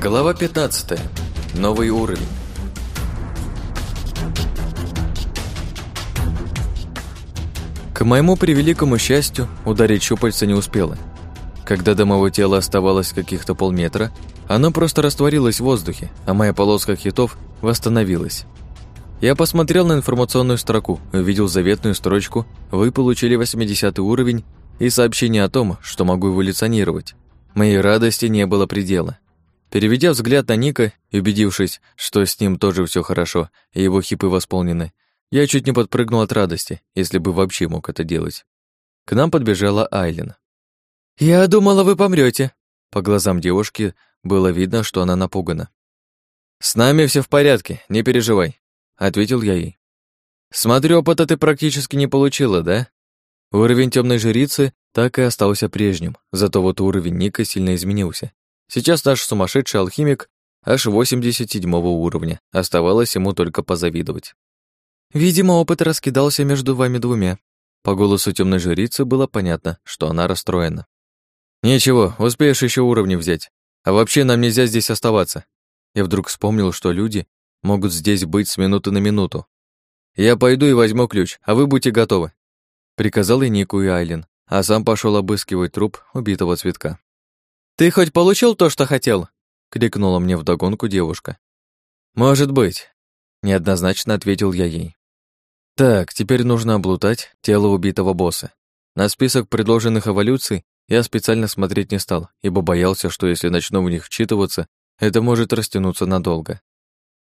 Глава 15. Новый уровень. К моему превеликому счастью, ударить щупальца не успела. Когда до моего тела оставалось каких-то полметра, оно просто растворилось в воздухе, а моя полоска хитов восстановилась. Я посмотрел на информационную строку, увидел заветную строчку «Вы получили 80 уровень» и сообщение о том, что могу эволюционировать. Моей радости не было предела. Переведя взгляд на Ника и убедившись, что с ним тоже все хорошо и его хипы восполнены, я чуть не подпрыгнул от радости, если бы вообще мог это делать. К нам подбежала Айлин. «Я думала, вы помрете. По глазам девушки было видно, что она напугана. «С нами все в порядке, не переживай», — ответил я ей. «Смотрю, опыта ты практически не получила, да?» Уровень темной жрицы так и остался прежним, зато вот уровень Ника сильно изменился. Сейчас наш сумасшедший алхимик аж 87 уровня, оставалось ему только позавидовать. Видимо, опыт раскидался между вами двумя. По голосу темной жрицы было понятно, что она расстроена. Ничего, успеешь еще уровни взять. А вообще нам нельзя здесь оставаться. Я вдруг вспомнил, что люди могут здесь быть с минуты на минуту. Я пойду и возьму ключ, а вы будьте готовы. Приказал и Нику и Айлин, а сам пошел обыскивать труп убитого цветка. «Ты хоть получил то, что хотел?» — крикнула мне вдогонку девушка. «Может быть», — неоднозначно ответил я ей. «Так, теперь нужно облутать тело убитого босса. На список предложенных эволюций я специально смотреть не стал, ибо боялся, что если начну в них вчитываться, это может растянуться надолго.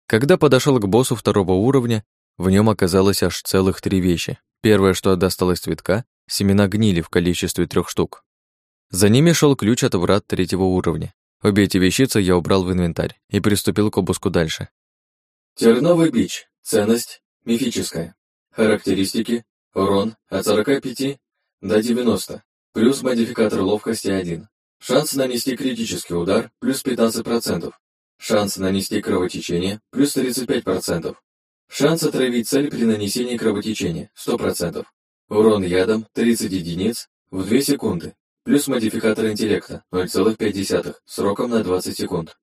Когда подошел к боссу второго уровня, в нем оказалось аж целых три вещи. Первое, что досталось цветка, семена гнили в количестве трех штук. За ними шел ключ от врат третьего уровня. Обе эти вещицы я убрал в инвентарь и приступил к обыску дальше. Терновый бич. Ценность мифическая. Характеристики. Урон от 45 до 90. Плюс модификатор ловкости 1. Шанс нанести критический удар плюс 15%. Шанс нанести кровотечение плюс 35%. Шанс отравить цель при нанесении кровотечения 100%. Урон ядом 30 единиц в 2 секунды плюс модификатор интеллекта 0,5 сроком на 20 секунд.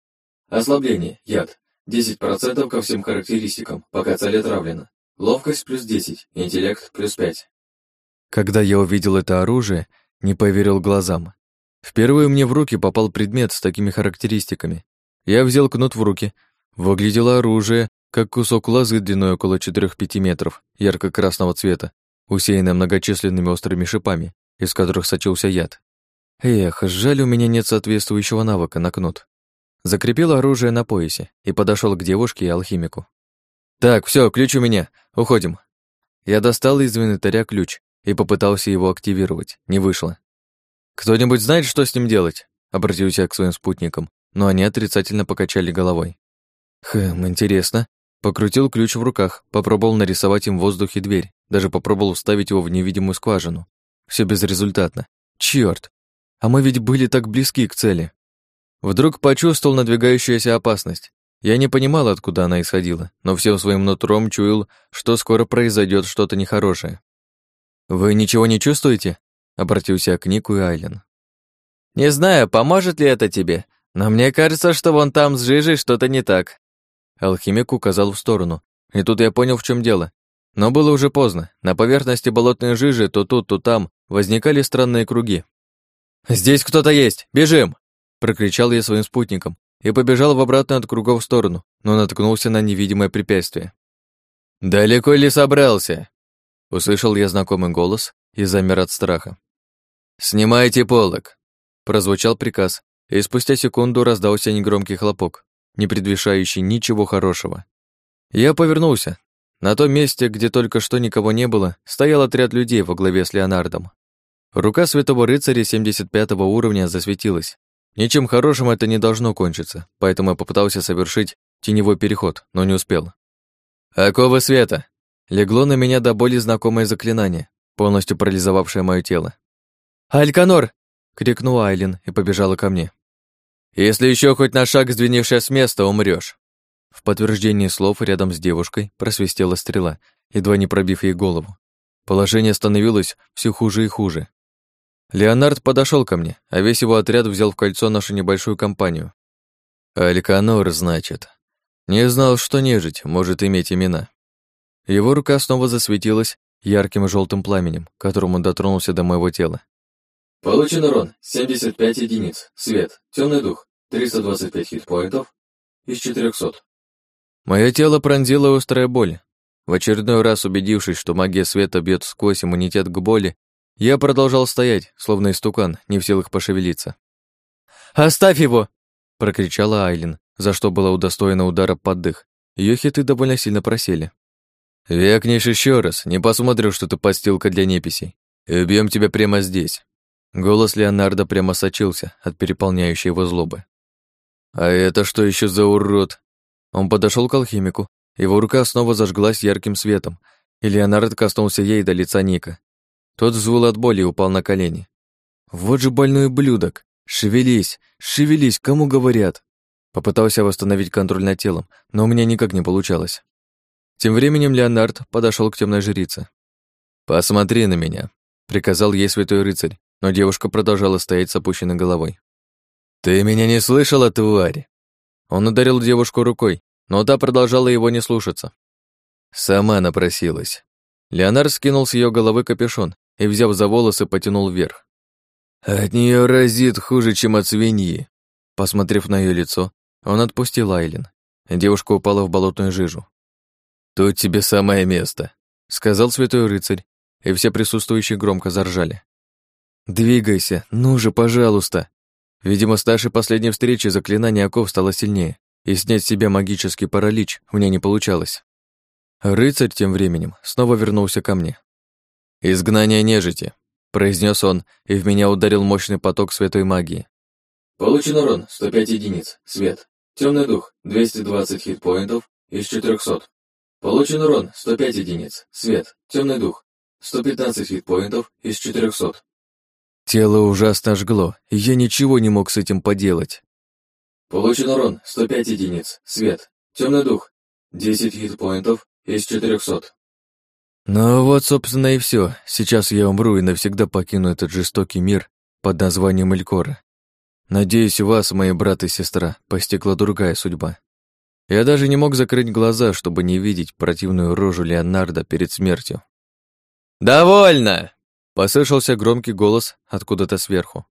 Ослабление, яд, 10% ко всем характеристикам, пока цель отравлена. Ловкость плюс 10, интеллект плюс 5. Когда я увидел это оружие, не поверил глазам. Впервые мне в руки попал предмет с такими характеристиками. Я взял кнут в руки. Выглядело оружие, как кусок лозы длиной около 4-5 метров, ярко-красного цвета, усеянное многочисленными острыми шипами, из которых сочился яд. Эх, жаль, у меня нет соответствующего навыка на кнут. Закрепил оружие на поясе и подошел к девушке и алхимику. «Так, все, ключ у меня. Уходим». Я достал из инвентаря ключ и попытался его активировать. Не вышло. «Кто-нибудь знает, что с ним делать?» Обратился я к своим спутникам, но они отрицательно покачали головой. «Хм, интересно». Покрутил ключ в руках, попробовал нарисовать им в воздухе дверь, даже попробовал вставить его в невидимую скважину. Все безрезультатно. Черт! А мы ведь были так близки к цели. Вдруг почувствовал надвигающуюся опасность. Я не понимал, откуда она исходила, но всем своим нутром чуял, что скоро произойдет что-то нехорошее. «Вы ничего не чувствуете?» — обратился к Нику и Айлен. «Не знаю, поможет ли это тебе, но мне кажется, что вон там с жижей что-то не так». Алхимик указал в сторону, и тут я понял, в чем дело. Но было уже поздно. На поверхности болотной жижи то тут, то там возникали странные круги, «Здесь кто-то есть! Бежим!» Прокричал я своим спутникам и побежал в обратную от кругов сторону, но наткнулся на невидимое препятствие. «Далеко ли собрался?» Услышал я знакомый голос и замер от страха. «Снимайте полок!» Прозвучал приказ, и спустя секунду раздался негромкий хлопок, не предвещающий ничего хорошего. Я повернулся. На том месте, где только что никого не было, стоял отряд людей во главе с Леонардом. Рука святого рыцаря 75 уровня засветилась. Ничем хорошим это не должно кончиться, поэтому я попытался совершить теневой переход, но не успел. «Оковы света!» Легло на меня до боли знакомое заклинание, полностью парализовавшее мое тело. «Альканор!» — крикнула Айлин и побежала ко мне. «Если еще хоть на шаг сдвинешься с места, умрешь. В подтверждении слов рядом с девушкой просвистела стрела, едва не пробив ей голову. Положение становилось все хуже и хуже. Леонард подошел ко мне, а весь его отряд взял в кольцо нашу небольшую компанию. Альканор, значит. Не знал, что нежить может иметь имена. Его рука снова засветилась ярким желтым пламенем, которому дотронулся до моего тела. Получен урон 75 единиц. Свет. Темный дух. 325 хитпоинтов из 400. Мое тело пронзила острая боль. В очередной раз убедившись, что магия света бьет сквозь иммунитет к боли, я продолжал стоять, словно истукан, не в силах пошевелиться. «Оставь его!» — прокричала Айлин, за что была удостоена удара под дых. Её хиты довольно сильно просели. «Векнешь еще раз, не посмотрю, что ты подстилка для неписей, и убьем тебя прямо здесь». Голос Леонардо прямо сочился от переполняющей его злобы. «А это что еще за урод?» Он подошел к алхимику, его рука снова зажглась ярким светом, и Леонард коснулся ей до лица Ника. Тот взвыл от боли и упал на колени. «Вот же больной блюдок! Шевелись! Шевелись! Кому говорят?» Попытался восстановить контроль над телом, но у меня никак не получалось. Тем временем Леонард подошел к темной жрице. «Посмотри на меня», — приказал ей святой рыцарь, но девушка продолжала стоять с опущенной головой. «Ты меня не слышала, тварь?» Он ударил девушку рукой, но та продолжала его не слушаться. Сама напросилась. Леонард скинул с ее головы капюшон и, взяв за волосы, потянул вверх. От нее разит хуже, чем от свиньи. Посмотрев на ее лицо, он отпустил Айлин. Девушка упала в болотную жижу. «Тут тебе самое место», — сказал святой рыцарь, и все присутствующие громко заржали. «Двигайся, ну же, пожалуйста!» Видимо, с нашей последней встречи заклинание оков стало сильнее, и снять с себя магический паралич у меня не получалось. Рыцарь тем временем снова вернулся ко мне. «Изгнание нежити», — произнес он, и в меня ударил мощный поток святой магии. Получен урон 105 единиц. Свет. Темный дух 220 хитпоинтов из 400. Получен урон 105 единиц. Свет. Темный дух 115 хитпоинтов из 400. Тело ужасно жгло, и я ничего не мог с этим поделать. Получен урон 105 единиц. Свет. Темный дух. 10 хитпоинтов из 400. Ну вот, собственно, и все. Сейчас я умру и навсегда покину этот жестокий мир под названием Элькора. Надеюсь, у вас, мои брат и сестра, постигла другая судьба. Я даже не мог закрыть глаза, чтобы не видеть противную рожу Леонардо перед смертью. «Довольно!» — послышался громкий голос откуда-то сверху.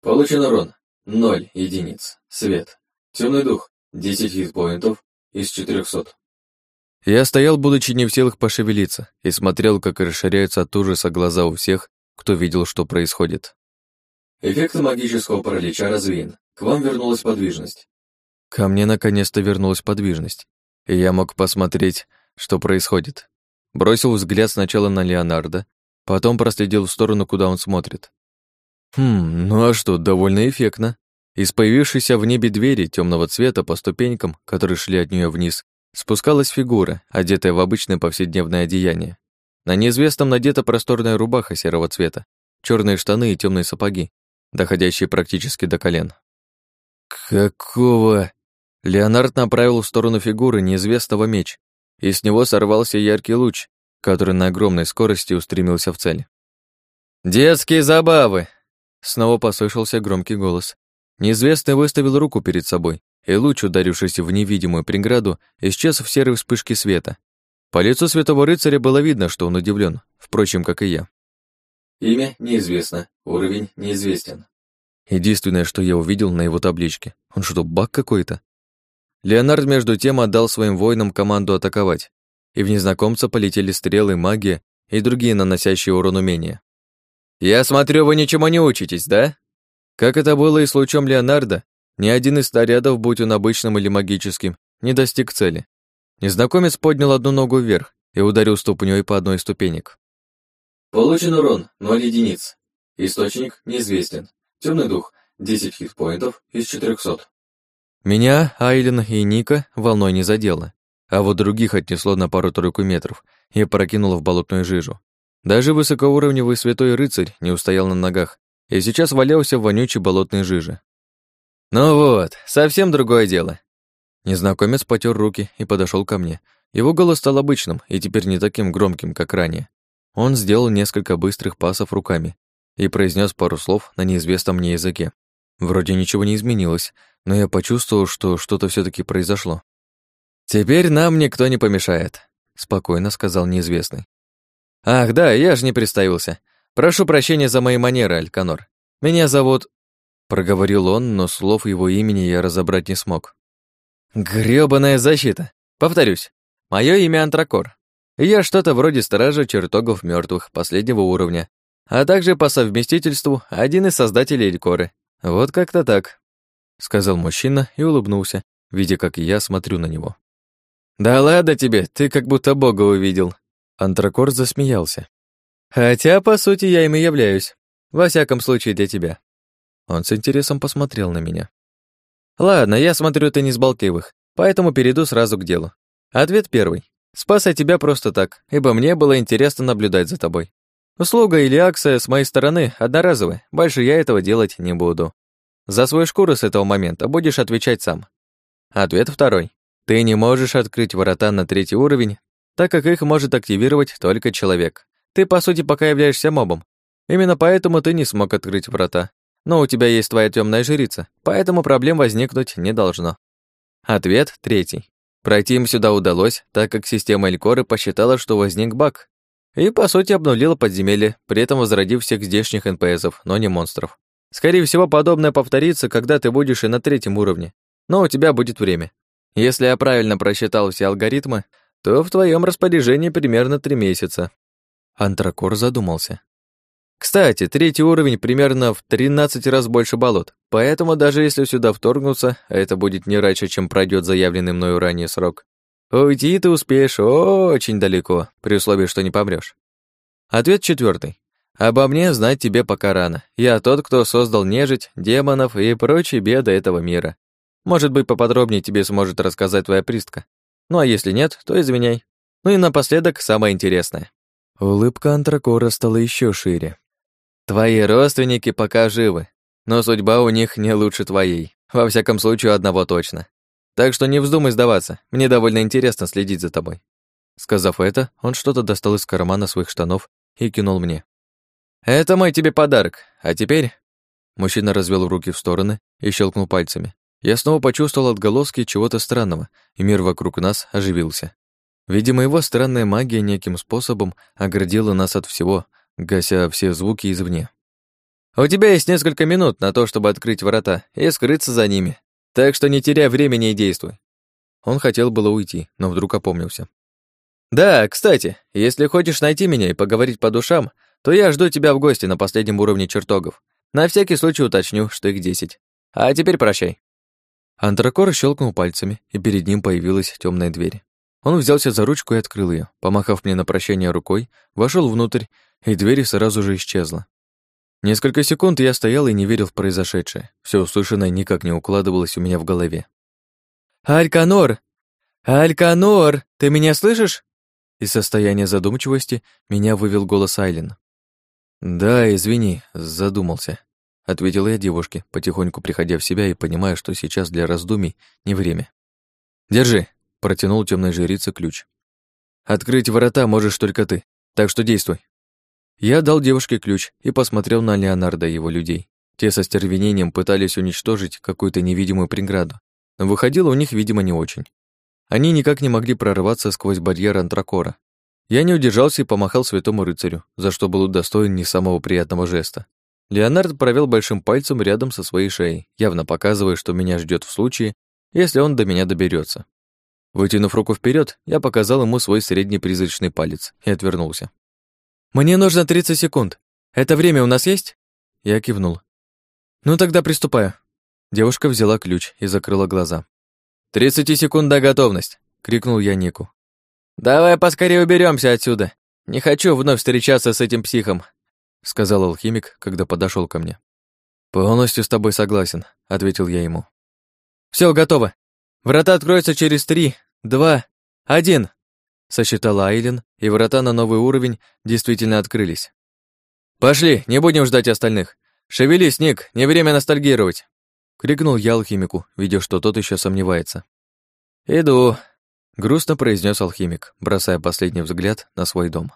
Получен урон. Ноль единиц. Свет. Темный дух. Десять хитпоинтов из четырехсот. Я стоял, будучи не в силах пошевелиться, и смотрел, как расширяются от ужаса глаза у всех, кто видел, что происходит. Эффект магического паралича развеян. К вам вернулась подвижность. Ко мне наконец-то вернулась подвижность, и я мог посмотреть, что происходит. Бросил взгляд сначала на Леонардо, потом проследил в сторону, куда он смотрит. Хм, ну а что, довольно эффектно. Из появившейся в небе двери темного цвета по ступенькам, которые шли от нее вниз, спускалась фигура, одетая в обычное повседневное одеяние. На неизвестном надета просторная рубаха серого цвета, черные штаны и темные сапоги, доходящие практически до колен. «Какого?» Леонард направил в сторону фигуры неизвестного меч, и с него сорвался яркий луч, который на огромной скорости устремился в цель. «Детские забавы!» Снова послышался громкий голос. Неизвестный выставил руку перед собой, и луч, ударившись в невидимую преграду, исчез в серой вспышке света. По лицу святого рыцаря было видно, что он удивлен, впрочем, как и я. Имя неизвестно, уровень неизвестен. Единственное, что я увидел на его табличке. Он что, баг какой-то? Леонард между тем отдал своим воинам команду атаковать, и в незнакомца полетели стрелы, магия и другие наносящие урон умения. «Я смотрю, вы ничему не учитесь, да?» Как это было и с лучом Леонардо, ни один из снарядов, будь он обычным или магическим, не достиг цели. Незнакомец поднял одну ногу вверх и ударил ступней по одной из ступенек. Получен урон, 0 единиц. Источник неизвестен. Темный дух, 10 хитпоинтов из 400. Меня, Айлен и Ника волной не задело, а вот других отнесло на пару-тройку метров и прокинуло в болотную жижу. Даже высокоуровневый святой рыцарь не устоял на ногах и сейчас валялся в вонючей болотной жиже. «Ну вот, совсем другое дело». Незнакомец потер руки и подошел ко мне. Его голос стал обычным и теперь не таким громким, как ранее. Он сделал несколько быстрых пасов руками и произнес пару слов на неизвестном мне языке. Вроде ничего не изменилось, но я почувствовал, что что-то все таки произошло. «Теперь нам никто не помешает», — спокойно сказал неизвестный. «Ах, да, я же не представился. Прошу прощения за мои манеры, Альканор. Меня зовут...» Проговорил он, но слов его имени я разобрать не смог. «Грёбаная защита! Повторюсь, мое имя Антракор. Я что-то вроде стража чертогов мертвых последнего уровня, а также по совместительству один из создателей Элькоры. Вот как-то так», — сказал мужчина и улыбнулся, видя, как я смотрю на него. «Да ладно тебе, ты как будто Бога увидел». Антракор засмеялся. «Хотя, по сути, я им и являюсь. Во всяком случае, для тебя». Он с интересом посмотрел на меня. «Ладно, я смотрю, ты не с болтливых, поэтому перейду сразу к делу. Ответ первый. Спас я тебя просто так, ибо мне было интересно наблюдать за тобой. Услуга или акция с моей стороны одноразовая, больше я этого делать не буду. За свою шкуру с этого момента будешь отвечать сам. Ответ второй. Ты не можешь открыть ворота на третий уровень, так как их может активировать только человек. Ты, по сути, пока являешься мобом. Именно поэтому ты не смог открыть врата. Но у тебя есть твоя темная жрица, поэтому проблем возникнуть не должно. Ответ третий. Пройти им сюда удалось, так как система Элькоры посчитала, что возник баг. И, по сути, обнулила подземелье, при этом возродив всех здешних НПСов, но не монстров. Скорее всего, подобное повторится, когда ты будешь и на третьем уровне. Но у тебя будет время. Если я правильно просчитал все алгоритмы, то в твоем распоряжении примерно три месяца. Антракор задумался. Кстати, третий уровень примерно в 13 раз больше болот, поэтому даже если сюда вторгнуться, это будет не раньше, чем пройдет заявленный мною ранее срок, уйти ты успеешь очень далеко, при условии, что не помрешь. Ответ четвертый. Обо мне знать тебе пока рано. Я тот, кто создал нежить, демонов и прочие беды этого мира. Может быть, поподробнее тебе сможет рассказать твоя пристка. Ну а если нет, то извиняй. Ну и напоследок самое интересное. Улыбка Антракора стала еще шире. Твои родственники пока живы, но судьба у них не лучше твоей. Во всяком случае, одного точно. Так что не вздумай сдаваться, мне довольно интересно следить за тобой. Сказав это, он что-то достал из кармана своих штанов и кинул мне. «Это мой тебе подарок, а теперь...» Мужчина развел руки в стороны и щелкнул пальцами. Я снова почувствовал отголоски чего-то странного, и мир вокруг нас оживился. Видимо, его странная магия неким способом оградила нас от всего, гася все звуки извне. «У тебя есть несколько минут на то, чтобы открыть ворота и скрыться за ними, так что не теряй времени и действуй». Он хотел было уйти, но вдруг опомнился. «Да, кстати, если хочешь найти меня и поговорить по душам, то я жду тебя в гости на последнем уровне чертогов. На всякий случай уточню, что их десять. А теперь прощай». Антракор щелкнул пальцами, и перед ним появилась темная дверь. Он взялся за ручку и открыл ее, помахав мне на прощание рукой, вошел внутрь, и дверь сразу же исчезла. Несколько секунд я стоял и не верил в произошедшее. Все услышанное никак не укладывалось у меня в голове. «Альканор! Альканор! Ты меня слышишь?» Из состояния задумчивости меня вывел голос Айлин. «Да, извини, задумался», ответил я девушке, потихоньку приходя в себя и понимая, что сейчас для раздумий не время. Держи, протянул темной жрице ключ. Открыть ворота можешь только ты, так что действуй. Я дал девушке ключ и посмотрел на Леонардо и его людей. Те со стервенением пытались уничтожить какую-то невидимую преграду, но выходило у них, видимо, не очень. Они никак не могли прорваться сквозь барьер антракора. Я не удержался и помахал святому рыцарю, за что был удостоен не самого приятного жеста. Леонард провел большим пальцем рядом со своей шеей, явно показывая, что меня ждет в случае, если он до меня доберется. Вытянув руку вперед, я показал ему свой средний призрачный палец и отвернулся. «Мне нужно 30 секунд. Это время у нас есть?» Я кивнул. «Ну тогда приступаю». Девушка взяла ключ и закрыла глаза. «Тридцати секундная готовность!» — крикнул я Нику. «Давай поскорее уберемся отсюда. Не хочу вновь встречаться с этим психом сказал алхимик, когда подошел ко мне. Полностью с тобой согласен, ответил я ему. Все готово. Врата откроются через три, два, один. Сосчитала Айлин, и врата на новый уровень действительно открылись. Пошли, не будем ждать остальных. Шевелись, Ник, не время ностальгировать. Крикнул я алхимику, видя, что тот еще сомневается. «Иду», — грустно произнес алхимик, бросая последний взгляд на свой дом.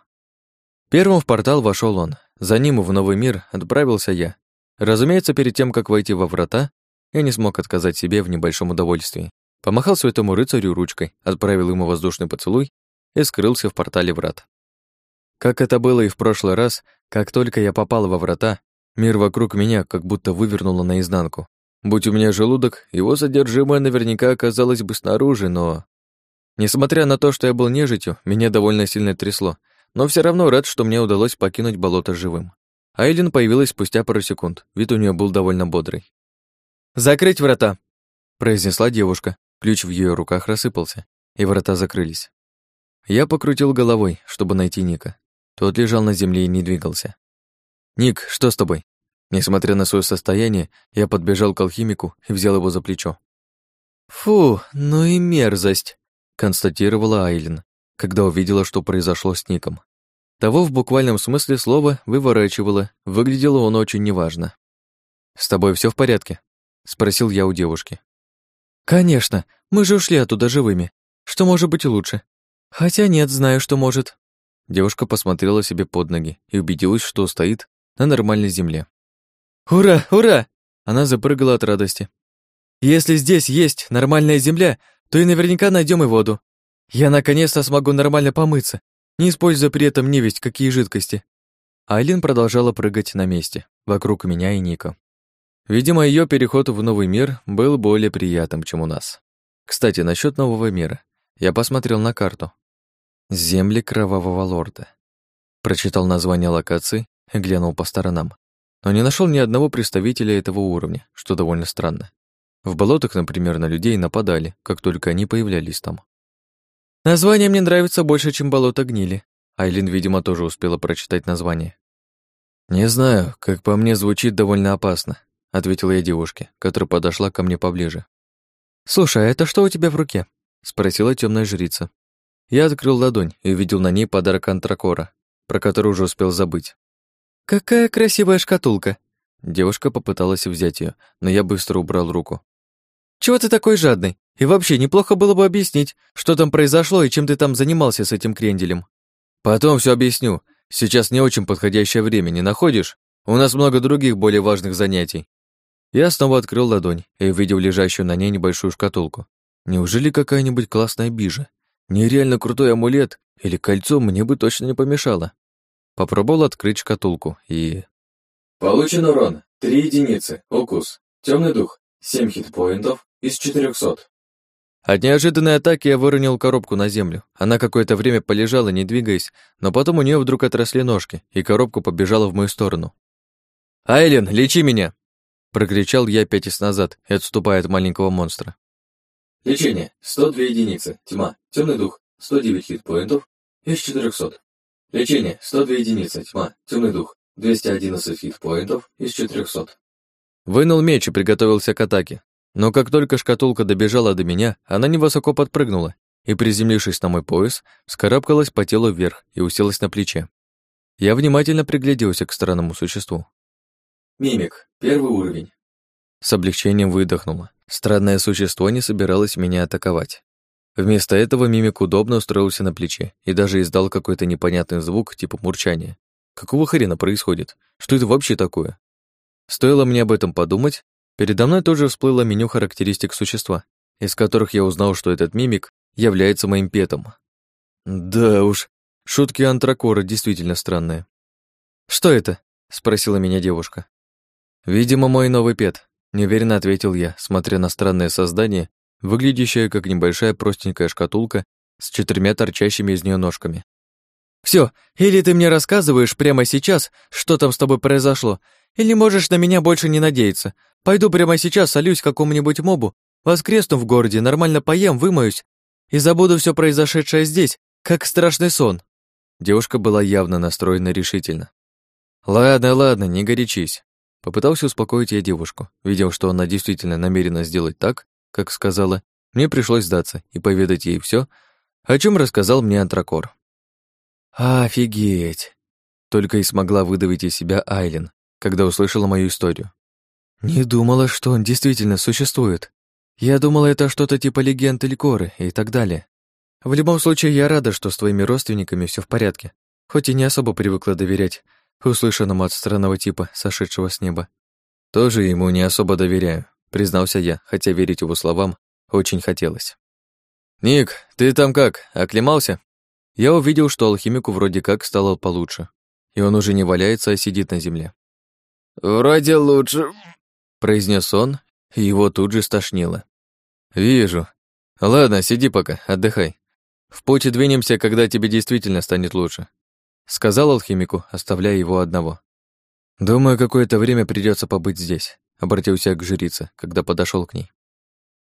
Первым в портал вошел он, за ним в новый мир отправился я. Разумеется, перед тем, как войти во врата, я не смог отказать себе в небольшом удовольствии. Помахал святому рыцарю ручкой, отправил ему воздушный поцелуй и скрылся в портале врат. Как это было и в прошлый раз, как только я попал во врата, мир вокруг меня как будто вывернуло наизнанку. Будь у меня желудок, его содержимое наверняка оказалось бы снаружи, но... Несмотря на то, что я был нежитью, меня довольно сильно трясло, но все равно рад, что мне удалось покинуть болото живым. Айлин появилась спустя пару секунд, вид у нее был довольно бодрый. «Закрыть врата!» — произнесла девушка. Ключ в ее руках рассыпался, и врата закрылись. Я покрутил головой, чтобы найти Ника. Тот лежал на земле и не двигался. «Ник, что с тобой?» Несмотря на свое состояние, я подбежал к алхимику и взял его за плечо. «Фу, ну и мерзость!» — констатировала Айлин, когда увидела, что произошло с Ником. Того в буквальном смысле слова выворачивало, выглядело он очень неважно. «С тобой все в порядке?» — спросил я у девушки. «Конечно, мы же ушли оттуда живыми. Что может быть лучше? Хотя нет, знаю, что может». Девушка посмотрела себе под ноги и убедилась, что стоит на нормальной земле. «Ура, ура!» Она запрыгала от радости. «Если здесь есть нормальная земля, то и наверняка найдем и воду. Я наконец-то смогу нормально помыться, не используя при этом невесть какие жидкости». Айлин продолжала прыгать на месте, вокруг меня и Ника. Видимо, ее переход в новый мир был более приятным, чем у нас. Кстати, насчет нового мира. Я посмотрел на карту. Земли Кровавого Лорда. Прочитал название локации глянул по сторонам. Но не нашел ни одного представителя этого уровня, что довольно странно. В болотах, например, на людей нападали, как только они появлялись там. Название мне нравится больше, чем болото гнили. Айлин, видимо, тоже успела прочитать название. Не знаю, как по мне звучит довольно опасно, ответила я девушке, которая подошла ко мне поближе. Слушай, а это что у тебя в руке? спросила темная жрица. Я открыл ладонь и увидел на ней подарок Антракора, про который уже успел забыть. «Какая красивая шкатулка!» Девушка попыталась взять ее, но я быстро убрал руку. «Чего ты такой жадный? И вообще, неплохо было бы объяснить, что там произошло и чем ты там занимался с этим кренделем». «Потом все объясню. Сейчас не очень подходящее время, не находишь? У нас много других более важных занятий». Я снова открыл ладонь и увидел лежащую на ней небольшую шкатулку. Неужели какая-нибудь классная бижа? Нереально крутой амулет или кольцо мне бы точно не помешало. Попробовал открыть шкатулку и... Получен урон. Три единицы. Укус. Темный дух. Семь хитпоинтов из четырехсот. От неожиданной атаки я выронил коробку на землю. Она какое-то время полежала, не двигаясь, но потом у нее вдруг отросли ножки, и коробка побежала в мою сторону. «Айлен, лечи меня!» Прокричал я пятясь назад и отступая от маленького монстра. Лечение. 102 единицы. Тьма. Темный дух. 109 хитпоинтов из 400. Лечение. 102 единицы. Тьма. Темный дух. 211 хитпоинтов из 400. Вынул меч и приготовился к атаке. Но как только шкатулка добежала до меня, она невысоко подпрыгнула и, приземлившись на мой пояс, скарабкалась по телу вверх и уселась на плече. Я внимательно пригляделся к странному существу. Мимик. Первый уровень. С облегчением выдохнула. Странное существо не собиралось меня атаковать. Вместо этого мимик удобно устроился на плече и даже издал какой-то непонятный звук, типа мурчания. Какого хрена происходит? Что это вообще такое? Стоило мне об этом подумать, передо мной тоже всплыло меню характеристик существа, из которых я узнал, что этот мимик является моим петом. Да уж, шутки антракора действительно странные. «Что это?» — спросила меня девушка. «Видимо, мой новый пет», — неуверенно ответил я, смотря на странное создание, выглядящее как небольшая простенькая шкатулка с четырьмя торчащими из нее ножками. Все, или ты мне рассказываешь прямо сейчас, что там с тобой произошло, или можешь на меня больше не надеяться. Пойду прямо сейчас солюсь какому-нибудь мобу, воскресну в городе, нормально поем, вымоюсь и забуду все произошедшее здесь, как страшный сон». Девушка была явно настроена решительно. «Ладно, ладно, не горячись. Попытался успокоить я девушку. Видел, что она действительно намерена сделать так, как сказала, мне пришлось сдаться и поведать ей все, о чем рассказал мне Антракор. «Офигеть!» Только и смогла выдавить из себя Айлен, когда услышала мою историю. «Не думала, что он действительно существует. Я думала, это что-то типа легенд или коры и так далее. В любом случае, я рада, что с твоими родственниками все в порядке, хоть и не особо привыкла доверять услышанному от странного типа, сошедшего с неба. Тоже ему не особо доверяю, признался я, хотя верить его словам очень хотелось. «Ник, ты там как, оклемался?» Я увидел, что алхимику вроде как стало получше, и он уже не валяется, а сидит на земле. «Вроде лучше», — произнес он, и его тут же стошнило. «Вижу. Ладно, сиди пока, отдыхай. В путь двинемся, когда тебе действительно станет лучше», — сказал алхимику, оставляя его одного. «Думаю, какое-то время придется побыть здесь», — обратился к жрице, когда подошел к ней.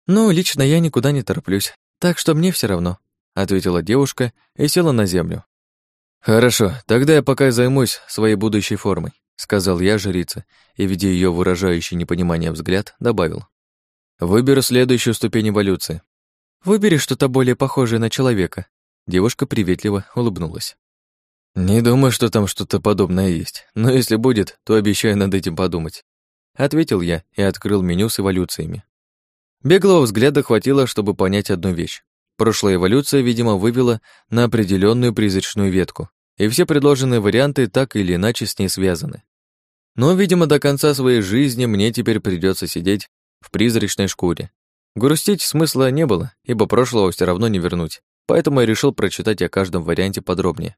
«Ну, лично я никуда не тороплюсь, так что мне все равно», — ответила девушка и села на землю. «Хорошо, тогда я пока займусь своей будущей формой», — сказал я жрице, и, видя ее выражающий непонимание взгляд, добавил. «Выберу следующую ступень эволюции». «Выбери что-то более похожее на человека». Девушка приветливо улыбнулась. «Не думаю, что там что-то подобное есть, но если будет, то обещаю над этим подумать», — ответил я и открыл меню с эволюциями. Беглого взгляда хватило, чтобы понять одну вещь. Прошлая эволюция, видимо, вывела на определенную призрачную ветку, и все предложенные варианты так или иначе с ней связаны. Но, видимо, до конца своей жизни мне теперь придется сидеть в призрачной шкуре. Грустить смысла не было, ибо прошлого все равно не вернуть, поэтому я решил прочитать о каждом варианте подробнее.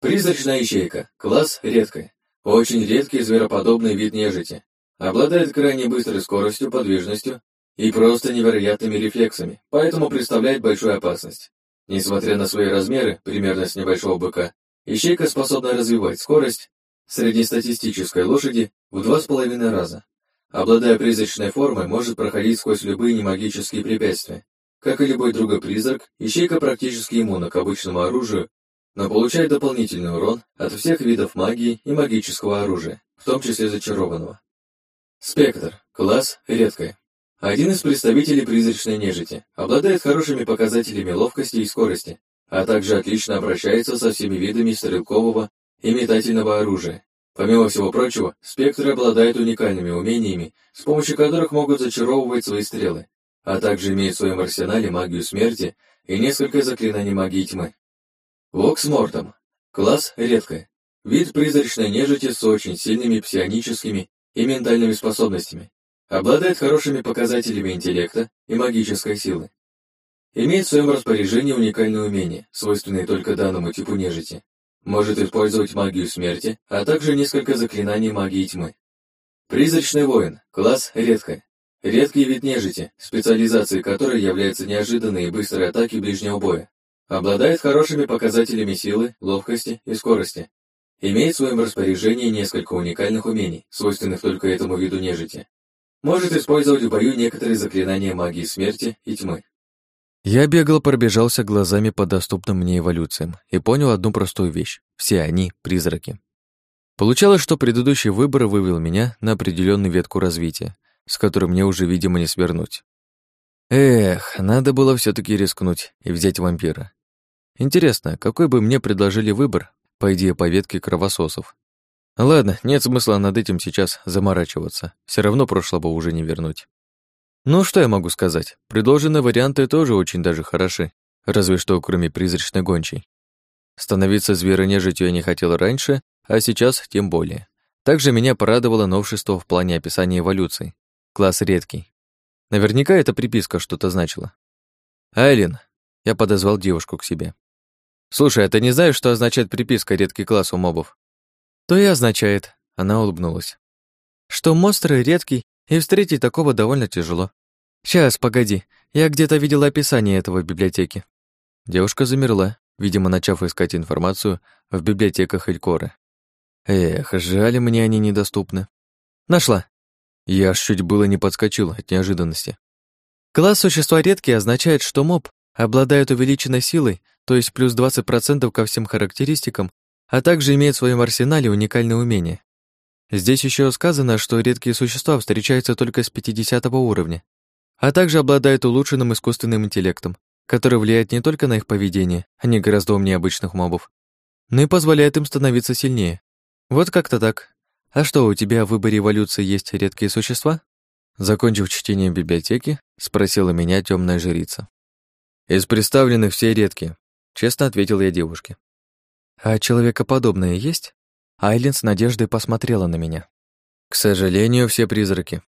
Призрачная ячейка. Класс редкая. Очень редкий звероподобный вид нежити. Обладает крайне быстрой скоростью, подвижностью и просто невероятными рефлексами, поэтому представляет большую опасность. Несмотря на свои размеры, примерно с небольшого быка, ищейка способна развивать скорость среднестатистической лошади в два с половиной раза. Обладая призрачной формой, может проходить сквозь любые немагические препятствия. Как и любой другой призрак, ищейка практически иммунна к обычному оружию, но получает дополнительный урон от всех видов магии и магического оружия, в том числе зачарованного. Спектр. Класс редкая. Один из представителей призрачной нежити, обладает хорошими показателями ловкости и скорости, а также отлично обращается со всеми видами стрелкового и метательного оружия. Помимо всего прочего, спектр обладает уникальными умениями, с помощью которых могут зачаровывать свои стрелы, а также имеет в своем арсенале магию смерти и несколько заклинаний магии тьмы. Вокс Мортом. Класс редкая. Вид призрачной нежити с очень сильными псионическими и ментальными способностями, Обладает хорошими показателями интеллекта и магической силы. Имеет в своем распоряжении уникальные умения, свойственные только данному типу нежити. Может использовать магию смерти, а также несколько заклинаний магии тьмы. Призрачный воин, класс редкая. Редкий вид нежити, специализацией которой является неожиданные и быстрые атаки ближнего боя. Обладает хорошими показателями силы, ловкости и скорости. Имеет в своем распоряжении несколько уникальных умений, свойственных только этому виду нежити. Может использовать в бою некоторые заклинания магии смерти и тьмы. Я бегал, пробежался глазами по доступным мне эволюциям и понял одну простую вещь. Все они — призраки. Получалось, что предыдущий выбор вывел меня на определенную ветку развития, с которой мне уже, видимо, не свернуть. Эх, надо было все таки рискнуть и взять вампира. Интересно, какой бы мне предложили выбор, по идее, по ветке кровососов? Ладно, нет смысла над этим сейчас заморачиваться. Все равно прошлого уже не вернуть. Ну, что я могу сказать? Предложенные варианты тоже очень даже хороши. Разве что кроме призрачной гончей. Становиться зверонежитью я не хотел раньше, а сейчас тем более. Также меня порадовало новшество в плане описания эволюции. Класс редкий. Наверняка эта приписка что-то значила. Айлин, я подозвал девушку к себе. Слушай, а ты не знаешь, что означает приписка редкий класс у мобов? то и означает, она улыбнулась, что монстр редкий, и встретить такого довольно тяжело. Сейчас, погоди, я где-то видела описание этого в библиотеке. Девушка замерла, видимо, начав искать информацию в библиотеках Элькоры. Эх, жаль, мне они недоступны. Нашла. Я аж чуть было не подскочил от неожиданности. Класс существа редкий означает, что моб обладает увеличенной силой, то есть плюс 20% ко всем характеристикам, а также имеет в своем арсенале уникальные умения. Здесь еще сказано, что редкие существа встречаются только с 50 уровня, а также обладают улучшенным искусственным интеллектом, который влияет не только на их поведение, они гораздо умнее обычных мобов, но и позволяет им становиться сильнее. Вот как-то так. А что, у тебя в выборе эволюции есть редкие существа? Закончив чтение библиотеки, спросила меня темная жрица. Из представленных все редкие, честно ответил я девушке. «А человекоподобные есть?» Айлин с надеждой посмотрела на меня. «К сожалению, все призраки».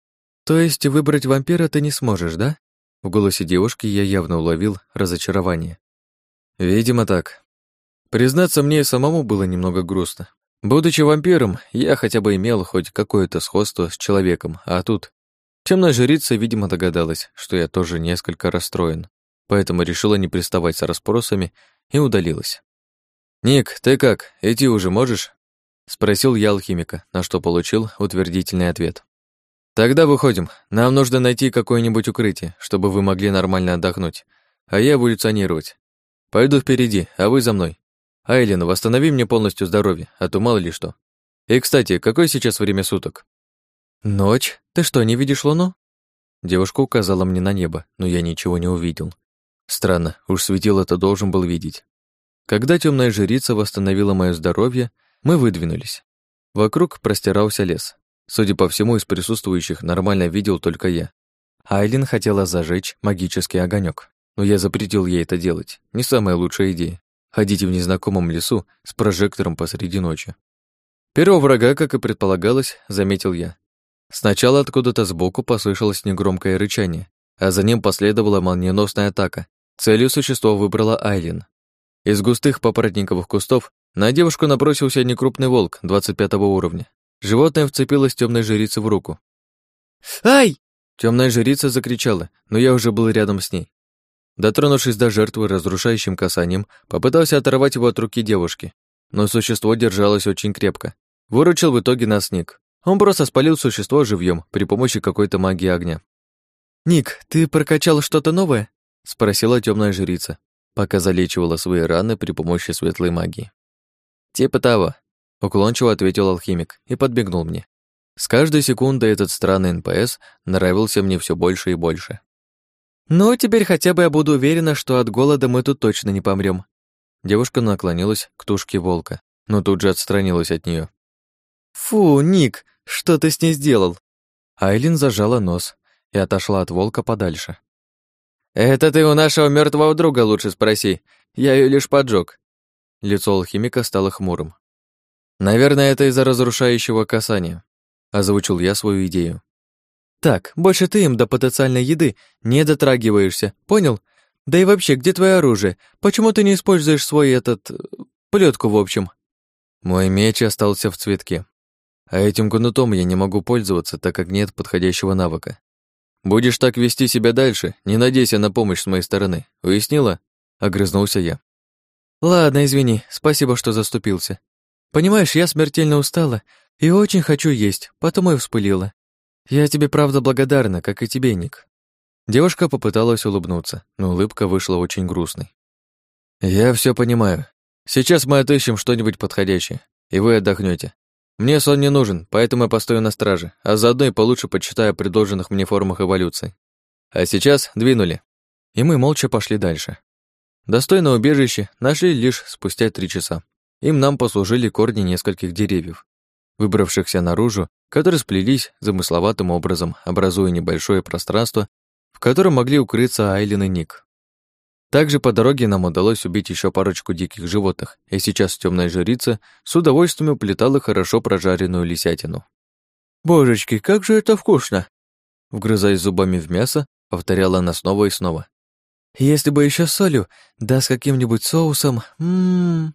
То есть выбрать вампира ты не сможешь, да? В голосе девушки я явно уловил разочарование. Видимо, так. Признаться, мне и самому было немного грустно. Будучи вампиром, я хотя бы имел хоть какое-то сходство с человеком, а тут... Темная жрица, видимо, догадалась, что я тоже несколько расстроен, поэтому решила не приставать с расспросами и удалилась. «Ник, ты как, идти уже можешь?» Спросил я алхимика, на что получил утвердительный ответ. «Тогда выходим. Нам нужно найти какое-нибудь укрытие, чтобы вы могли нормально отдохнуть, а я эволюционировать. Пойду впереди, а вы за мной. Айлин, восстанови мне полностью здоровье, а то мало ли что. И, кстати, какое сейчас время суток?» «Ночь? Ты что, не видишь луну?» Девушка указала мне на небо, но я ничего не увидел. Странно, уж светило это должен был видеть. Когда темная жрица восстановила мое здоровье, мы выдвинулись. Вокруг простирался лес. Судя по всему, из присутствующих нормально видел только я. Айлин хотела зажечь магический огонек, но я запретил ей это делать. Не самая лучшая идея. Ходить в незнакомом лесу с прожектором посреди ночи. Первого врага, как и предполагалось, заметил я. Сначала откуда-то сбоку послышалось негромкое рычание, а за ним последовала молниеносная атака. Целью существо выбрала Айлин. Из густых папоротниковых кустов на девушку набросился некрупный волк 25 уровня. Животное вцепилось темной жрице в руку. «Ай!» Темная жрица закричала, но я уже был рядом с ней. Дотронувшись до жертвы разрушающим касанием, попытался оторвать его от руки девушки, но существо держалось очень крепко. Выручил в итоге нас Ник. Он просто спалил существо живьем при помощи какой-то магии огня. «Ник, ты прокачал что-то новое?» — спросила темная жрица, пока залечивала свои раны при помощи светлой магии. «Типа того», Уклончиво ответил алхимик и подмигнул мне. С каждой секундой этот странный НПС нравился мне все больше и больше. «Ну, теперь хотя бы я буду уверена, что от голода мы тут точно не помрем. Девушка наклонилась к тушке волка, но тут же отстранилась от нее. «Фу, Ник, что ты с ней сделал?» Айлин зажала нос и отошла от волка подальше. «Это ты у нашего мертвого друга лучше спроси. Я ее лишь поджег». Лицо алхимика стало хмурым. Наверное, это из-за разрушающего касания. Озвучил я свою идею. Так, больше ты им до потенциальной еды не дотрагиваешься, понял? Да и вообще, где твое оружие? Почему ты не используешь свой этот... плетку в общем? Мой меч остался в цветке. А этим кнутом я не могу пользоваться, так как нет подходящего навыка. Будешь так вести себя дальше, не надейся на помощь с моей стороны. Уяснила? Огрызнулся я. Ладно, извини, спасибо, что заступился. Понимаешь, я смертельно устала и очень хочу есть, потому и вспылила. Я тебе правда благодарна, как и тебе, Ник». Девушка попыталась улыбнуться, но улыбка вышла очень грустной. «Я все понимаю. Сейчас мы отыщем что-нибудь подходящее, и вы отдохнете. Мне сон не нужен, поэтому я постою на страже, а заодно и получше почитаю о предложенных мне формах эволюции. А сейчас двинули». И мы молча пошли дальше. Достойное убежище нашли лишь спустя три часа. Им нам послужили корни нескольких деревьев, выбравшихся наружу, которые сплелись замысловатым образом, образуя небольшое пространство, в котором могли укрыться Айлин и Ник. Также по дороге нам удалось убить еще парочку диких животных, и сейчас темная жрица с удовольствием уплетала хорошо прожаренную лисятину. «Божечки, как же это вкусно!» Вгрызаясь зубами в мясо, повторяла она снова и снова. «Если бы еще солью, да с каким-нибудь соусом, ммм...»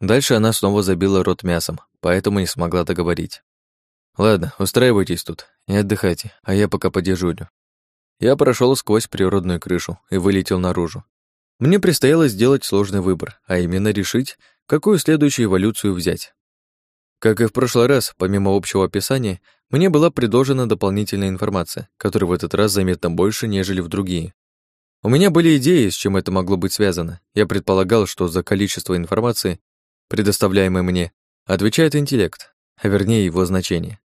Дальше она снова забила рот мясом, поэтому не смогла договорить. «Ладно, устраивайтесь тут и отдыхайте, а я пока подежурю». Я прошел сквозь природную крышу и вылетел наружу. Мне предстояло сделать сложный выбор, а именно решить, какую следующую эволюцию взять. Как и в прошлый раз, помимо общего описания, мне была предложена дополнительная информация, которая в этот раз заметно больше, нежели в другие. У меня были идеи, с чем это могло быть связано. Я предполагал, что за количество информации предоставляемый мне, отвечает интеллект, а вернее его значение.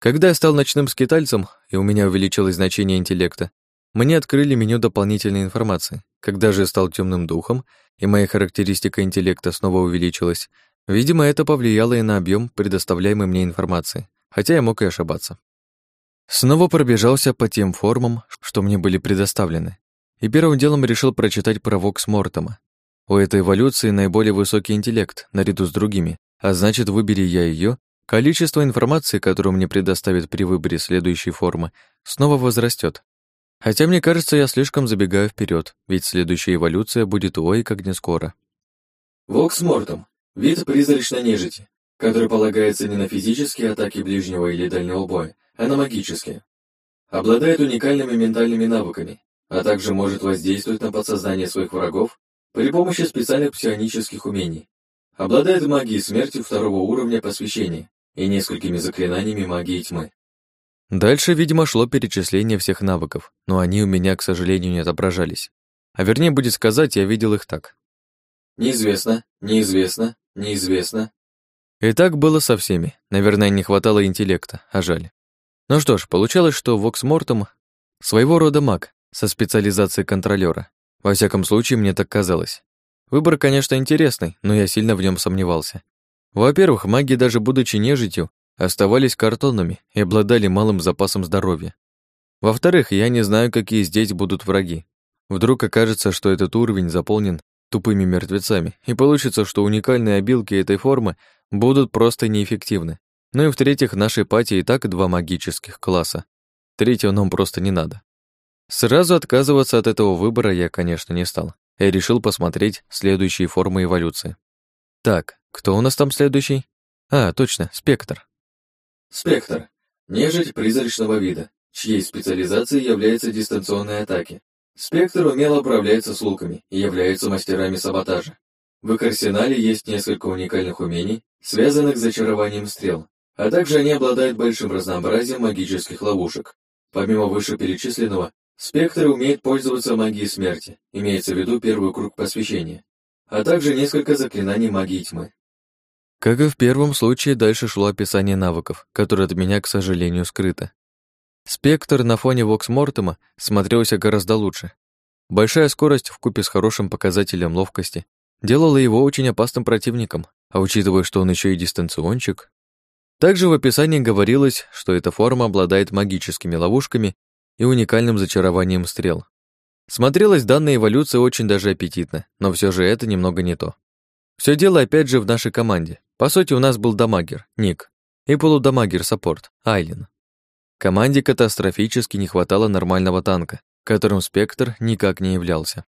Когда я стал ночным скитальцем, и у меня увеличилось значение интеллекта, мне открыли меню дополнительной информации. Когда же стал темным духом, и моя характеристика интеллекта снова увеличилась, видимо, это повлияло и на объем предоставляемой мне информации, хотя я мог и ошибаться. Снова пробежался по тем формам, что мне были предоставлены, и первым делом решил прочитать про Вокс Мортома, у этой эволюции наиболее высокий интеллект, наряду с другими, а значит, выбери я ее, количество информации, которую мне предоставят при выборе следующей формы, снова возрастет. Хотя мне кажется, я слишком забегаю вперед, ведь следующая эволюция будет ой как не скоро. Вокс Мортум – вид призрачной нежити, который полагается не на физические атаки ближнего или дальнего боя, а на магические. Обладает уникальными ментальными навыками, а также может воздействовать на подсознание своих врагов при помощи специальных псионических умений. Обладает магией смерти второго уровня посвящения и несколькими заклинаниями магии тьмы. Дальше, видимо, шло перечисление всех навыков, но они у меня, к сожалению, не отображались. А вернее, будет сказать, я видел их так. Неизвестно, неизвестно, неизвестно. И так было со всеми. Наверное, не хватало интеллекта, а жаль. Ну что ж, получалось, что Вокс Мортом своего рода маг со специализацией контролера. Во всяком случае, мне так казалось. Выбор, конечно, интересный, но я сильно в нем сомневался. Во-первых, маги, даже будучи нежитью, оставались картонными и обладали малым запасом здоровья. Во-вторых, я не знаю, какие здесь будут враги. Вдруг окажется, что этот уровень заполнен тупыми мертвецами, и получится, что уникальные обилки этой формы будут просто неэффективны. Ну и в-третьих, нашей пати и так два магических класса. Третьего нам просто не надо. Сразу отказываться от этого выбора я, конечно, не стал. Я решил посмотреть следующие формы эволюции. Так, кто у нас там следующий? А, точно, спектр. Спектр. Нежить призрачного вида, чьей специализацией является дистанционные атаки. Спектр умело управляется с луками и является мастерами саботажа. В их арсенале есть несколько уникальных умений, связанных с зачарованием стрел, а также они обладают большим разнообразием магических ловушек. Помимо вышеперечисленного, Спектр умеет пользоваться магией смерти, имеется в виду первый круг посвящения, а также несколько заклинаний магии тьмы. Как и в первом случае, дальше шло описание навыков, которые от меня, к сожалению, скрыто. Спектр на фоне Воксмортема смотрелся гораздо лучше. Большая скорость в купе с хорошим показателем ловкости делала его очень опасным противником, а учитывая, что он еще и дистанциончик... Также в описании говорилось, что эта форма обладает магическими ловушками и уникальным зачарованием стрел. Смотрелась данная эволюция очень даже аппетитно, но все же это немного не то. Все дело опять же в нашей команде. По сути, у нас был дамагер, Ник, и полудамагер-саппорт, Айлин. Команде катастрофически не хватало нормального танка, которым Спектр никак не являлся.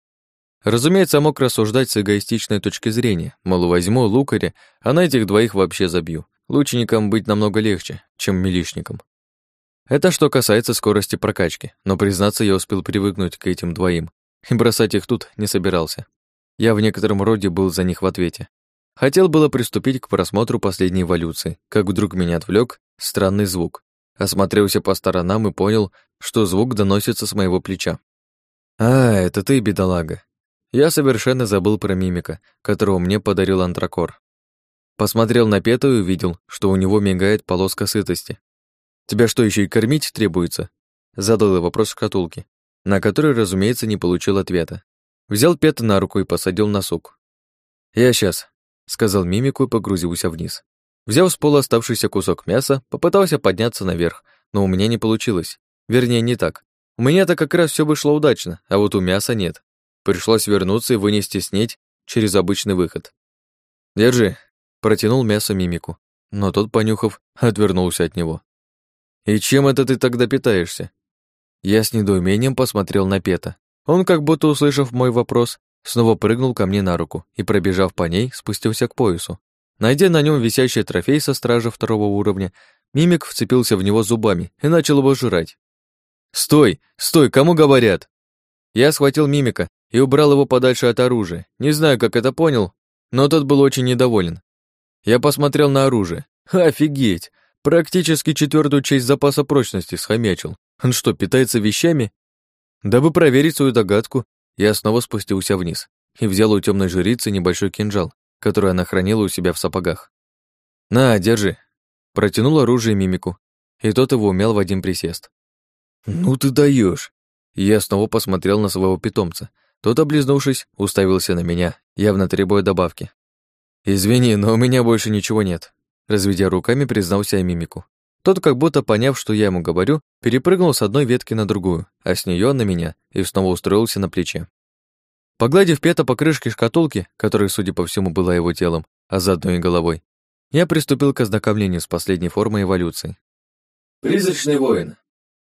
Разумеется, мог рассуждать с эгоистичной точки зрения, мол, возьму лукаря, а на этих двоих вообще забью. Лучникам быть намного легче, чем милишникам. Это что касается скорости прокачки, но, признаться, я успел привыкнуть к этим двоим, и бросать их тут не собирался. Я в некотором роде был за них в ответе. Хотел было приступить к просмотру последней эволюции, как вдруг меня отвлек странный звук. Осмотрелся по сторонам и понял, что звук доносится с моего плеча. «А, это ты, бедолага». Я совершенно забыл про мимика, которого мне подарил антракор. Посмотрел на Пету и увидел, что у него мигает полоска сытости, Тебя что, еще и кормить требуется? Задал вопрос шкатулке, на который, разумеется, не получил ответа. Взял Пета на руку и посадил на сук. «Я сейчас», — сказал мимику и погрузился вниз. Взяв с пола оставшийся кусок мяса, попытался подняться наверх, но у меня не получилось. Вернее, не так. У меня-то как раз все вышло удачно, а вот у мяса нет. Пришлось вернуться и вынести снеть через обычный выход. «Держи», — протянул мясо мимику, но тот, понюхав, отвернулся от него. «И чем это ты тогда питаешься?» Я с недоумением посмотрел на Пета. Он, как будто услышав мой вопрос, снова прыгнул ко мне на руку и, пробежав по ней, спустился к поясу. Найдя на нем висящий трофей со стража второго уровня, мимик вцепился в него зубами и начал его жрать. «Стой! Стой! Кому говорят?» Я схватил мимика и убрал его подальше от оружия. Не знаю, как это понял, но тот был очень недоволен. Я посмотрел на оружие. Офигеть! Практически четвертую часть запаса прочности схомячил. Он что, питается вещами? Дабы проверить свою догадку, я снова спустился вниз и взял у темной жрицы небольшой кинжал, который она хранила у себя в сапогах. «На, держи!» Протянул оружие мимику, и тот его умел в один присест. «Ну ты даешь! Я снова посмотрел на своего питомца. Тот, облизнувшись, уставился на меня, явно требуя добавки. «Извини, но у меня больше ничего нет. Разведя руками, признался я мимику. Тот, как будто поняв, что я ему говорю, перепрыгнул с одной ветки на другую, а с нее на меня, и снова устроился на плече. Погладив Пета по крышке шкатулки, которая, судя по всему, была его телом, а заодно и головой, Я приступил к ознакомлению с последней формой эволюции. Призрачный воин.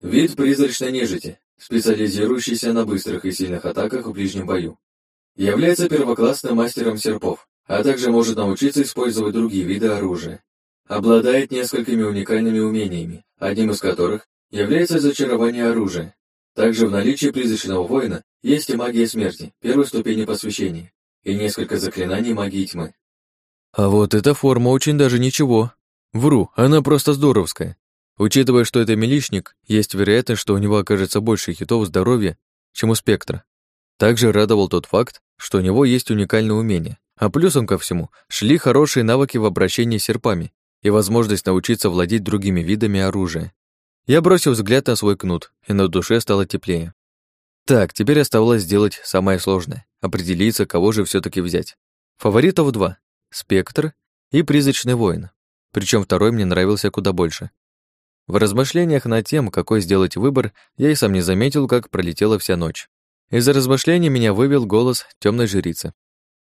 Вид призрачной нежити, специализирующийся на быстрых и сильных атаках в ближнем бою. Является первоклассным мастером серпов, а также может научиться использовать другие виды оружия. Обладает несколькими уникальными умениями, одним из которых является зачарование оружия. Также в наличии призрачного воина есть и магия смерти, первой ступени посвящения, и несколько заклинаний магии тьмы. А вот эта форма очень даже ничего. Вру, она просто здоровская. Учитывая, что это милишник, есть вероятность, что у него окажется больше хитов здоровья, чем у спектра. Также радовал тот факт, что у него есть уникальное умение, а плюсом ко всему шли хорошие навыки в обращении с серпами и возможность научиться владеть другими видами оружия. Я бросил взгляд на свой кнут, и на душе стало теплее. Так, теперь оставалось сделать самое сложное — определиться, кого же все таки взять. Фаворитов два — Спектр и Призрачный воин. Причем второй мне нравился куда больше. В размышлениях над тем, какой сделать выбор, я и сам не заметил, как пролетела вся ночь. Из-за размышлений меня вывел голос темной жрицы.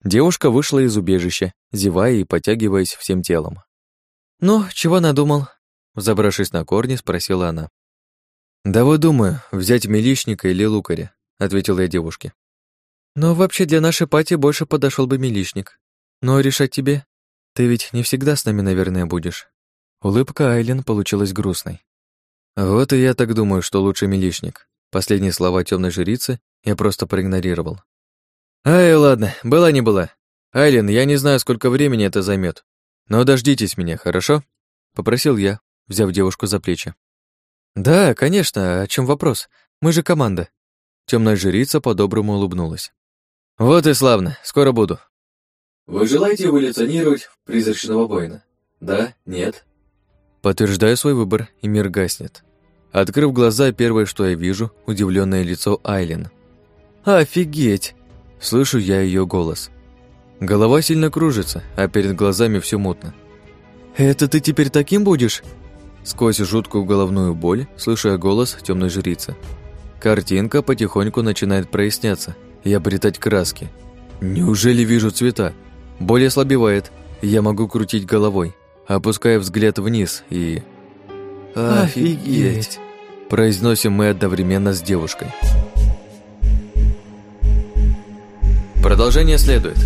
Девушка вышла из убежища, зевая и потягиваясь всем телом. «Ну, чего надумал?» Забравшись на корни, спросила она. «Да вот думаю, взять милишника или лукаря», — ответил я девушке. «Но вообще для нашей пати больше подошел бы милишник. Но решать тебе. Ты ведь не всегда с нами, наверное, будешь». Улыбка Айлен получилась грустной. «Вот и я так думаю, что лучше милишник». Последние слова темной жрицы я просто проигнорировал. «Ай, ладно, была не была. Айлен, я не знаю, сколько времени это займет, но дождитесь меня, хорошо?» — попросил я, взяв девушку за плечи. «Да, конечно, о чем вопрос? Мы же команда». Темная жрица по-доброму улыбнулась. «Вот и славно, скоро буду». Вы желаете эволюционировать в призрачного воина? Да? Нет? Подтверждаю свой выбор, и мир гаснет. Открыв глаза, первое, что я вижу, удивленное лицо Айлен. «Офигеть!» Слышу я ее голос. Голова сильно кружится, а перед глазами все мутно. «Это ты теперь таким будешь?» Сквозь жуткую головную боль слышу голос темной жрицы. Картинка потихоньку начинает проясняться и обретать краски. Неужели вижу цвета? Боль ослабевает, я могу крутить головой, опуская взгляд вниз и... «Офигеть!» Произносим мы одновременно с девушкой. Продолжение следует.